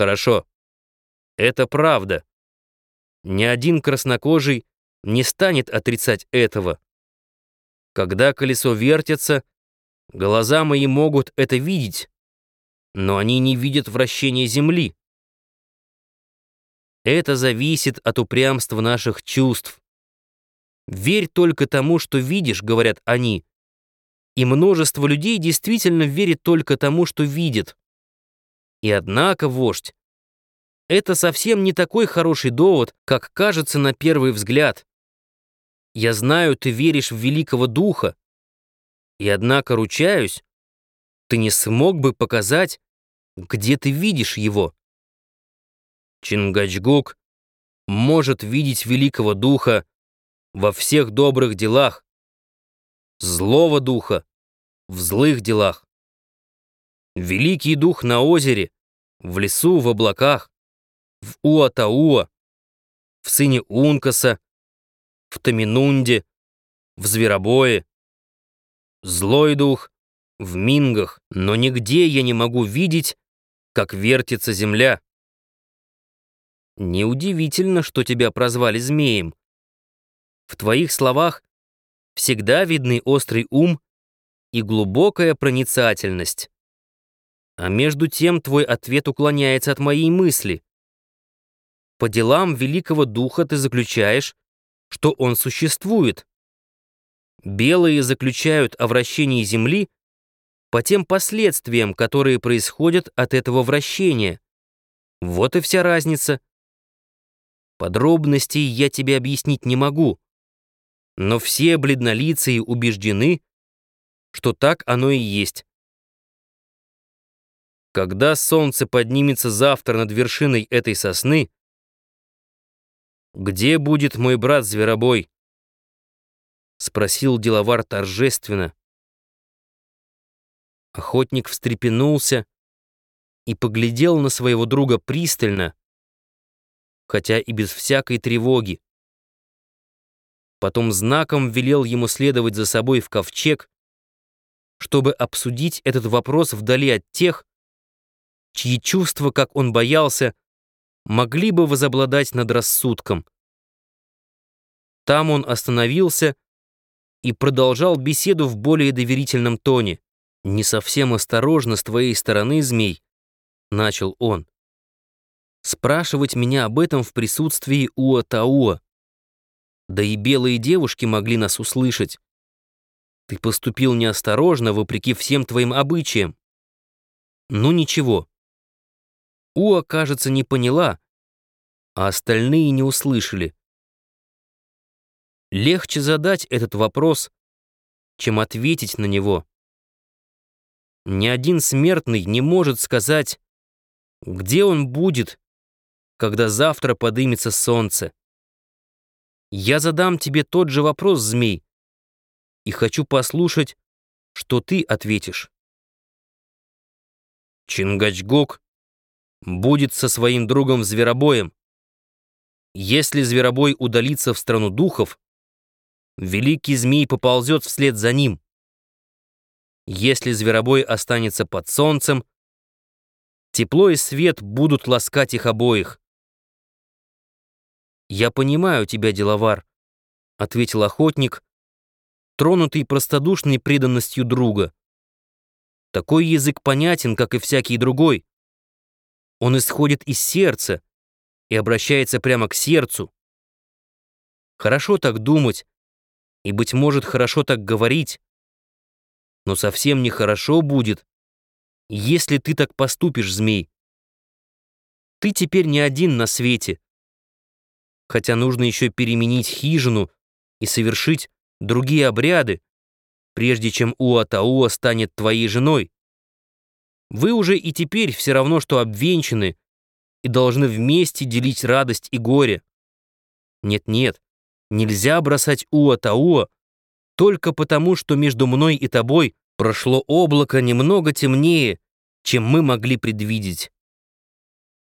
Хорошо. Это правда. Ни один краснокожий не станет отрицать этого. Когда колесо вертится, глаза мои могут это видеть, но они не видят вращения Земли. Это зависит от упрямства наших чувств. Верь только тому, что видишь, говорят они. И множество людей действительно верит только тому, что видит. И однако, вождь, это совсем не такой хороший довод, как кажется на первый взгляд. Я знаю, ты веришь в великого духа, и однако ручаюсь, ты не смог бы показать, где ты видишь его. Чингачгук может видеть великого духа во всех добрых делах, злого духа в злых делах. Великий дух на озере, в лесу, в облаках, в Уатауа, в сыне Ункаса, в Таминунде, в Зверобое. Злой дух в Мингах, но нигде я не могу видеть, как вертится земля. Неудивительно, что тебя прозвали змеем. В твоих словах всегда видны острый ум и глубокая проницательность. А между тем твой ответ уклоняется от моей мысли. По делам великого духа ты заключаешь, что он существует. Белые заключают о вращении Земли по тем последствиям, которые происходят от этого вращения. Вот и вся разница. Подробностей я тебе объяснить не могу, но все бледнолицые убеждены, что так оно и есть. Когда солнце поднимется завтра над вершиной этой сосны, где будет мой брат Зверобой? Спросил деловар торжественно. Охотник встрепенулся и поглядел на своего друга пристально, хотя и без всякой тревоги. Потом знаком велел ему следовать за собой в ковчег, чтобы обсудить этот вопрос вдали от тех, чьи чувства, как он боялся, могли бы возобладать над рассудком. Там он остановился и продолжал беседу в более доверительном тоне. «Не совсем осторожно с твоей стороны, змей», — начал он. «Спрашивать меня об этом в присутствии Уа-Тауа. Да и белые девушки могли нас услышать. Ты поступил неосторожно, вопреки всем твоим обычаям. Ну ничего. Уа, кажется, не поняла, а остальные не услышали. Легче задать этот вопрос, чем ответить на него. Ни один смертный не может сказать, где он будет, когда завтра подымется солнце. Я задам тебе тот же вопрос, змей, и хочу послушать, что ты ответишь. Чингачгук будет со своим другом Зверобоем. Если Зверобой удалится в страну духов, великий змей поползет вслед за ним. Если Зверобой останется под солнцем, тепло и свет будут ласкать их обоих. «Я понимаю тебя, деловар», — ответил охотник, тронутый простодушной преданностью друга. Такой язык понятен, как и всякий другой. Он исходит из сердца и обращается прямо к сердцу. Хорошо так думать, и, быть может, хорошо так говорить, но совсем нехорошо будет, если ты так поступишь, змей. Ты теперь не один на свете, хотя нужно еще переменить хижину и совершить другие обряды, прежде чем Уатауа станет твоей женой. Вы уже и теперь все равно, что обвенчаны и должны вместе делить радость и горе. Нет-нет, нельзя бросать Уа-Тауа только потому, что между мной и тобой прошло облако немного темнее, чем мы могли предвидеть.